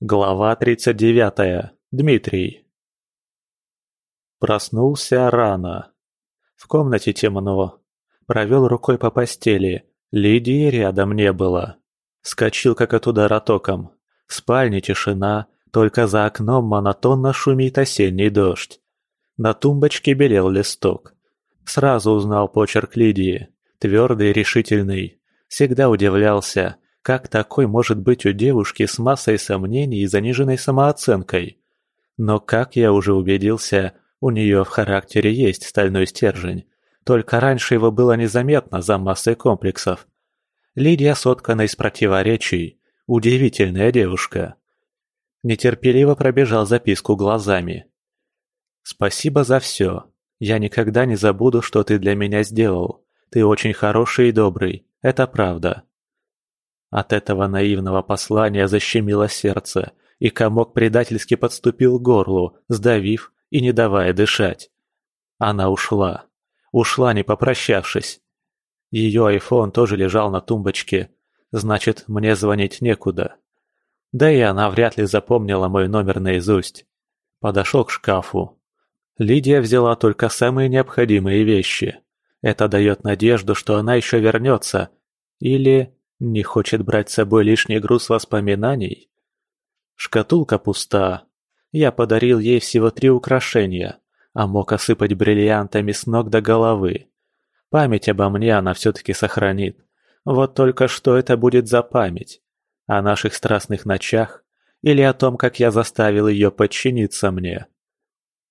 Глава 39. Дмитрий. Проснулся рано. В комнате темно. Провел рукой по постели. Лидии рядом не было. Скочил как от удара током. В спальне тишина, только за окном монотонно шумит осенний дождь. На тумбочке белел листок. Сразу узнал почерк Лидии. Твердый, решительный. Всегда удивлялся, как такой может быть у девушки с массой сомнений и заниженной самооценкой? Но, как я уже убедился, у нее в характере есть стальной стержень. Только раньше его было незаметно за массой комплексов. Лидия соткана из противоречий. Удивительная девушка. Нетерпеливо пробежал записку глазами. «Спасибо за все. Я никогда не забуду, что ты для меня сделал. Ты очень хороший и добрый. Это правда. От этого наивного послания защемило сердце, и комок предательски подступил к горлу, сдавив и не давая дышать. Она ушла. Ушла, не попрощавшись. Ее айфон тоже лежал на тумбочке, значит, мне звонить некуда. Да и она вряд ли запомнила мой номер наизусть. Подошел к шкафу. Лидия взяла только самые необходимые вещи. Это дает надежду, что она еще вернется. Или не хочет брать с собой лишний груз воспоминаний? Шкатулка пуста. Я подарил ей всего три украшения, а мог осыпать бриллиантами с ног до головы. Память обо мне она все-таки сохранит. Вот только что это будет за память? О наших страстных ночах или о том, как я заставил ее подчиниться мне?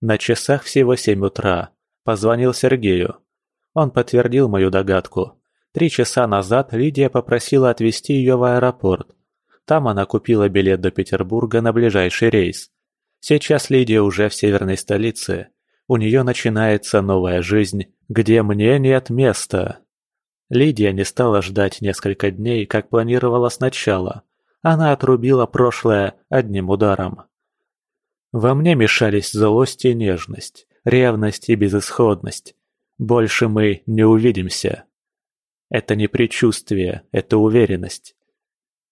На часах всего семь утра. Позвонил Сергею. Он подтвердил мою догадку. Три часа назад Лидия попросила отвезти ее в аэропорт. Там она купила билет до Петербурга на ближайший рейс. Сейчас Лидия уже в северной столице. У нее начинается новая жизнь, где мне нет места. Лидия не стала ждать несколько дней, как планировала сначала. Она отрубила прошлое одним ударом. Во мне мешались злость и нежность, ревность и безысходность. Больше мы не увидимся. Это не предчувствие, это уверенность.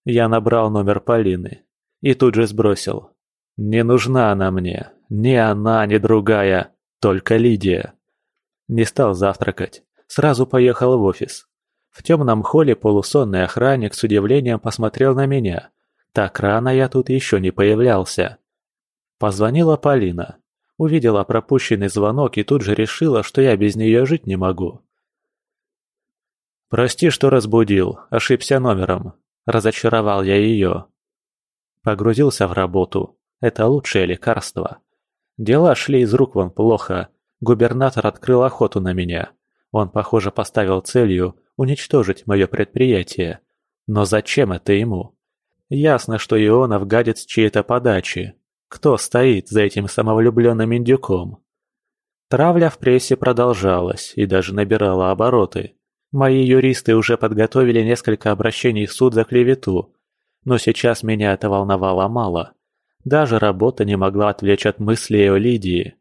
Я набрал номер Полины и тут же сбросил. Не нужна она мне, ни она, ни другая, только Лидия. Не стал завтракать, сразу поехал в офис. В темном холле полусонный охранник с удивлением посмотрел на меня. Так рано я тут еще не появлялся. Позвонила Полина. Увидела пропущенный звонок и тут же решила, что я без нее жить не могу. «Прости, что разбудил, ошибся номером», – разочаровал я ее. Погрузился в работу. Это лучшее лекарство. Дела шли из рук вон плохо. Губернатор открыл охоту на меня. Он, похоже, поставил целью уничтожить мое предприятие. Но зачем это ему? Ясно, что Ионов гадит с чьей-то подачи. Кто стоит за этим самовлюбленным индюком? Травля в прессе продолжалась и даже набирала обороты. Мои юристы уже подготовили несколько обращений в суд за клевету, но сейчас меня это волновало мало. Даже работа не могла отвлечь от мыслей о Лидии.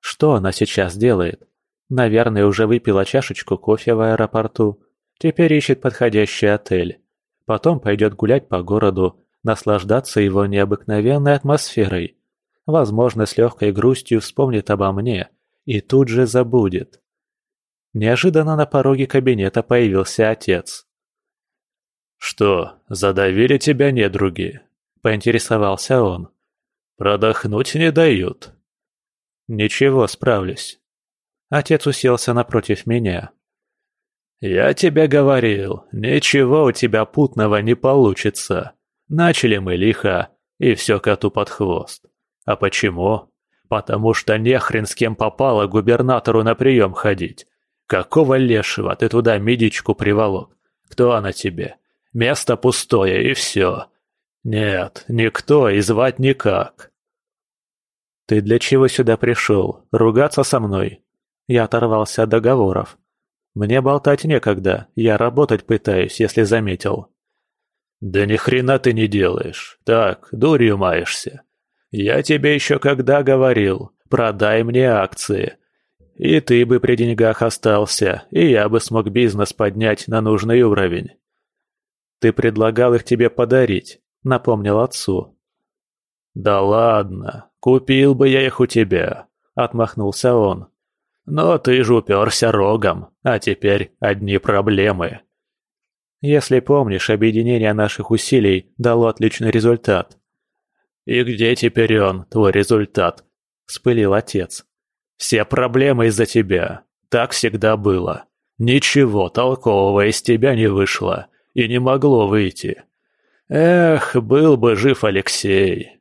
Что она сейчас делает? Наверное, уже выпила чашечку кофе в аэропорту. Теперь ищет подходящий отель. Потом пойдет гулять по городу, наслаждаться его необыкновенной атмосферой. Возможно, с легкой грустью вспомнит обо мне и тут же забудет. Неожиданно на пороге кабинета появился отец. «Что, задавили тебя недруги?» – поинтересовался он. «Продохнуть не дают». «Ничего, справлюсь». Отец уселся напротив меня. «Я тебе говорил, ничего у тебя путного не получится. Начали мы лихо, и все коту под хвост. А почему? Потому что нехрен с кем попало губернатору на прием ходить. Какого лешего ты туда медичку приволок? Кто она тебе? Место пустое и все. Нет, никто и звать никак. Ты для чего сюда пришел? Ругаться со мной? Я оторвался от договоров. Мне болтать некогда, я работать пытаюсь, если заметил. Да ни хрена ты не делаешь. Так, дурью маешься. Я тебе еще когда говорил, продай мне акции. И ты бы при деньгах остался, и я бы смог бизнес поднять на нужный уровень. Ты предлагал их тебе подарить, напомнил отцу. «Да ладно, купил бы я их у тебя», — отмахнулся он. «Но ты же уперся рогом, а теперь одни проблемы». «Если помнишь, объединение наших усилий дало отличный результат». «И где теперь он, твой результат?» — вспылил отец. «Все проблемы из-за тебя. Так всегда было. Ничего толкового из тебя не вышло и не могло выйти. Эх, был бы жив Алексей!»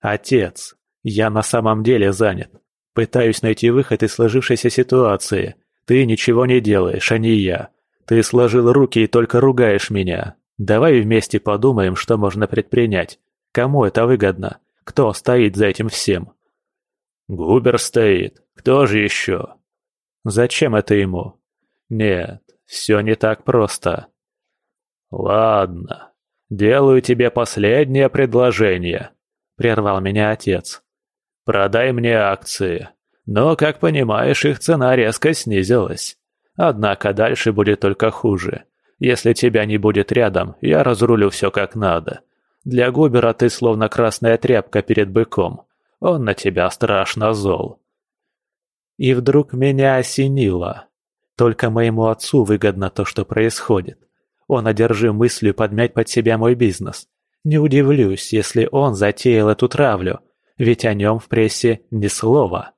«Отец, я на самом деле занят. Пытаюсь найти выход из сложившейся ситуации. Ты ничего не делаешь, а не я. Ты сложил руки и только ругаешь меня. Давай вместе подумаем, что можно предпринять. Кому это выгодно? Кто стоит за этим всем?» «Губер стоит. Кто же еще?» «Зачем это ему?» «Нет, все не так просто». «Ладно, делаю тебе последнее предложение», — прервал меня отец. «Продай мне акции. Но, как понимаешь, их цена резко снизилась. Однако дальше будет только хуже. Если тебя не будет рядом, я разрулю все как надо. Для Губера ты словно красная тряпка перед быком. Он на тебя страшно зол». И вдруг меня осенило. Только моему отцу выгодно то, что происходит. Он одержим мыслью подмять под себя мой бизнес. Не удивлюсь, если он затеял эту травлю, ведь о нем в прессе ни слова.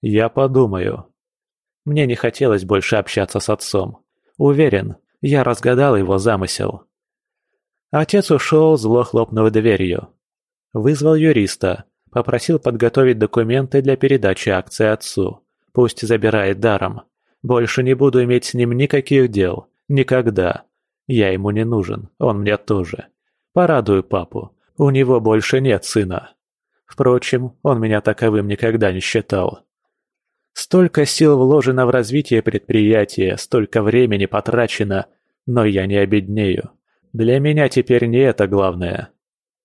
Я подумаю. Мне не хотелось больше общаться с отцом. Уверен, я разгадал его замысел. Отец ушел, зло хлопнув дверью. Вызвал юриста, попросил подготовить документы для передачи акций отцу. Пусть забирает даром. Больше не буду иметь с ним никаких дел. Никогда. Я ему не нужен, он мне тоже. Порадую папу. У него больше нет сына. Впрочем, он меня таковым никогда не считал. Столько сил вложено в развитие предприятия, столько времени потрачено, но я не обеднею. Для меня теперь не это главное.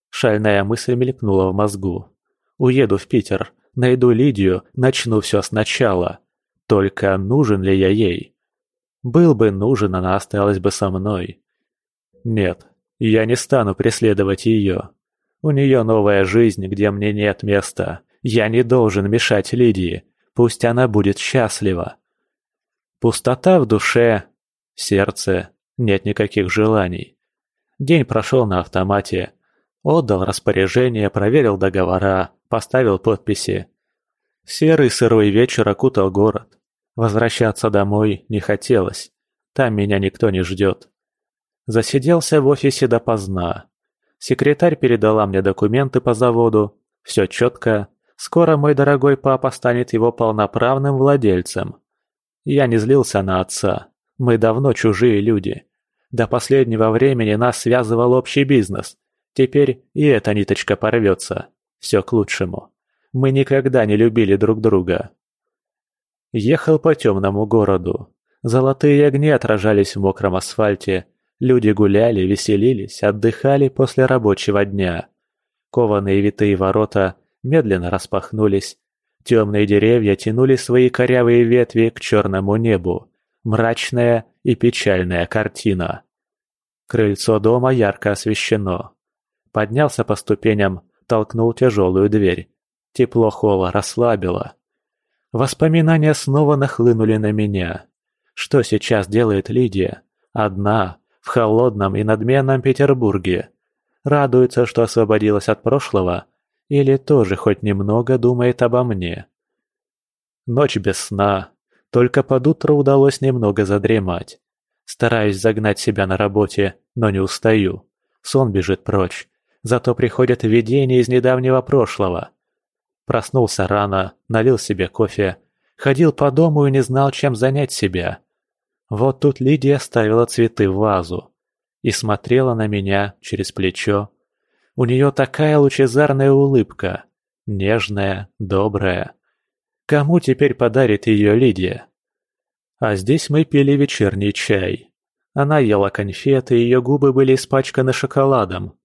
Шальная мысль мелькнула в мозгу. Уеду в Питер, найду Лидию, начну все сначала. Только нужен ли я ей? Был бы нужен, она осталась бы со мной. Нет, я не стану преследовать ее. У нее новая жизнь, где мне нет места. Я не должен мешать Лидии. Пусть она будет счастлива. Пустота в душе, в сердце, нет никаких желаний. День прошел на автомате. Отдал распоряжение, проверил договора, поставил подписи. Серый сырой вечер окутал город. Возвращаться домой не хотелось. Там меня никто не ждет. Засиделся в офисе допоздна. Секретарь передала мне документы по заводу. Все четко. Скоро мой дорогой папа станет его полноправным владельцем. Я не злился на отца. Мы давно чужие люди. До последнего времени нас связывал общий бизнес. Теперь и эта ниточка порвется. Все к лучшему. Мы никогда не любили друг друга. Ехал по темному городу. Золотые огни отражались в мокром асфальте, Люди гуляли, веселились, отдыхали после рабочего дня. Кованые витые ворота медленно распахнулись. Темные деревья тянули свои корявые ветви к черному небу. Мрачная и печальная картина. Крыльцо дома ярко освещено. Поднялся по ступеням, толкнул тяжелую дверь. Тепло холла расслабило. Воспоминания снова нахлынули на меня. Что сейчас делает Лидия? Одна, в холодном и надменном Петербурге. Радуется, что освободилась от прошлого, или тоже хоть немного думает обо мне. Ночь без сна, только под утро удалось немного задремать. Стараюсь загнать себя на работе, но не устаю. Сон бежит прочь, зато приходят видения из недавнего прошлого. Проснулся рано, налил себе кофе, ходил по дому и не знал, чем занять себя. Вот тут Лидия ставила цветы в вазу и смотрела на меня через плечо. У нее такая лучезарная улыбка, нежная, добрая. Кому теперь подарит ее Лидия? А здесь мы пили вечерний чай. Она ела конфеты, ее губы были испачканы шоколадом.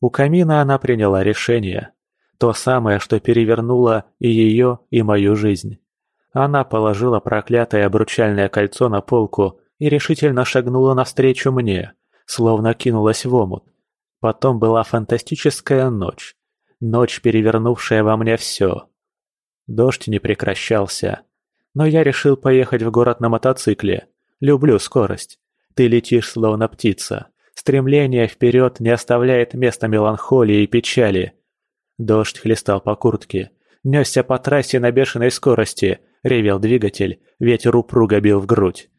У камина она приняла решение. То самое, что перевернуло и ее, и мою жизнь. Она положила проклятое обручальное кольцо на полку и решительно шагнула навстречу мне, словно кинулась в омут. Потом была фантастическая ночь. ночь, перевернувшая во мне все. Дождь не прекращался. Но я решил поехать в город на мотоцикле. Люблю скорость. Ты летишь словно птица. Стремление вперед не оставляет места меланхолии и печали. Дождь хлестал по куртке. Несся по трассе на бешеной скорости. Ревел двигатель, ветер упруго бил в грудь.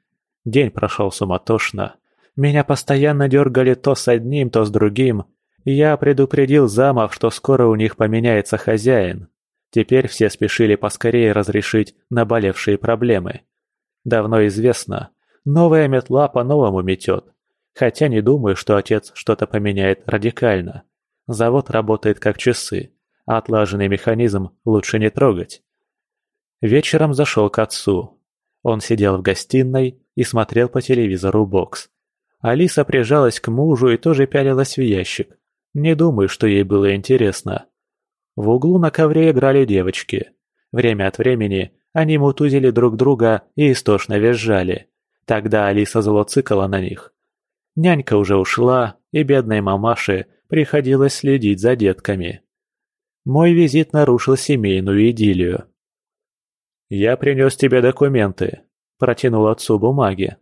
День прошел суматошно. Меня постоянно дергали то с одним, то с другим. Я предупредил замов, что скоро у них поменяется хозяин. Теперь все спешили поскорее разрешить наболевшие проблемы. Давно известно, новая метла по-новому метет. Хотя не думаю, что отец что-то поменяет радикально. Завод работает как часы, а отлаженный механизм лучше не трогать. Вечером зашел к отцу. Он сидел в гостиной и смотрел по телевизору бокс. Алиса прижалась к мужу и тоже пялилась в ящик. Не думаю, что ей было интересно. В углу на ковре играли девочки. Время от времени они мутузили друг друга и истошно визжали. Тогда Алиса зло цикала на них. Нянька уже ушла, и бедной мамаше приходилось следить за детками. Мой визит нарушил семейную идиллию. «Я принес тебе документы», – протянул отцу бумаги.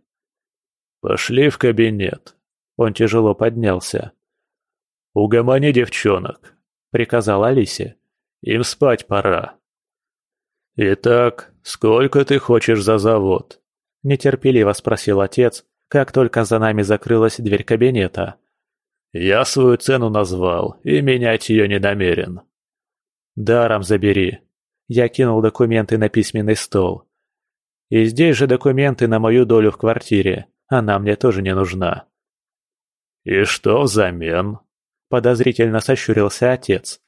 «Пошли в кабинет». Он тяжело поднялся. «Угомони девчонок», – приказал Алисе. «Им спать пора». «Итак, сколько ты хочешь за завод?» – нетерпеливо спросил отец, как только за нами закрылась дверь кабинета. «Я свою цену назвал и менять ее не намерен». «Даром забери», я кинул документы на письменный стол. И здесь же документы на мою долю в квартире. Она мне тоже не нужна. «И что взамен?» – подозрительно сощурился отец.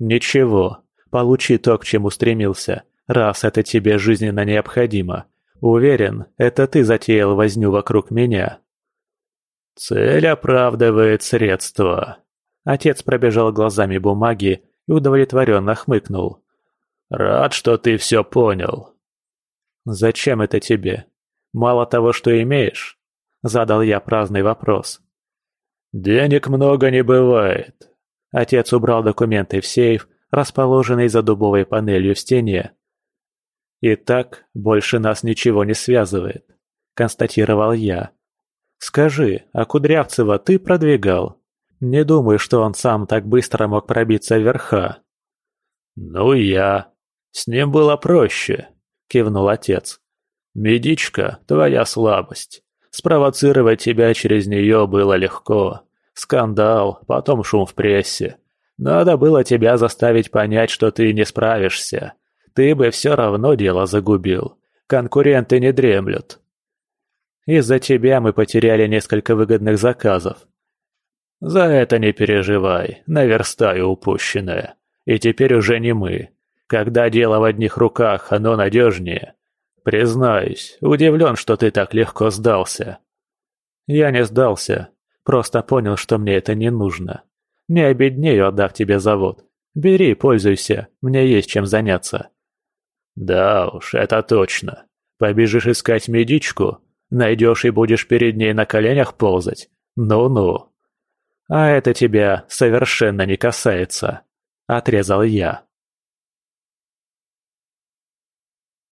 «Ничего. Получи то, к чему стремился, раз это тебе жизненно необходимо. Уверен, это ты затеял возню вокруг меня». «Цель оправдывает средства». Отец пробежал глазами бумаги и удовлетворенно хмыкнул. «Рад, что ты все понял». «Зачем это тебе? Мало того, что имеешь?» Задал я праздный вопрос. «Денег много не бывает». Отец убрал документы в сейф, расположенный за дубовой панелью в стене. «Итак, больше нас ничего не связывает», — констатировал я. «Скажи, а Кудрявцева ты продвигал? Не думаю, что он сам так быстро мог пробиться вверха». «Ну я», «С ним было проще», — кивнул отец. «Медичка — твоя слабость. Спровоцировать тебя через нее было легко. Скандал, потом шум в прессе. Надо было тебя заставить понять, что ты не справишься. Ты бы все равно дело загубил. Конкуренты не дремлют. Из-за тебя мы потеряли несколько выгодных заказов. За это не переживай, наверстаю упущенное. И теперь уже не мы, когда дело в одних руках, оно надежнее. Признаюсь, удивлен, что ты так легко сдался. Я не сдался, просто понял, что мне это не нужно. Не обеднею, отдав тебе завод. Бери, пользуйся, мне есть чем заняться. Да уж, это точно. Побежишь искать медичку, найдешь и будешь перед ней на коленях ползать. Ну-ну. А это тебя совершенно не касается, отрезал я.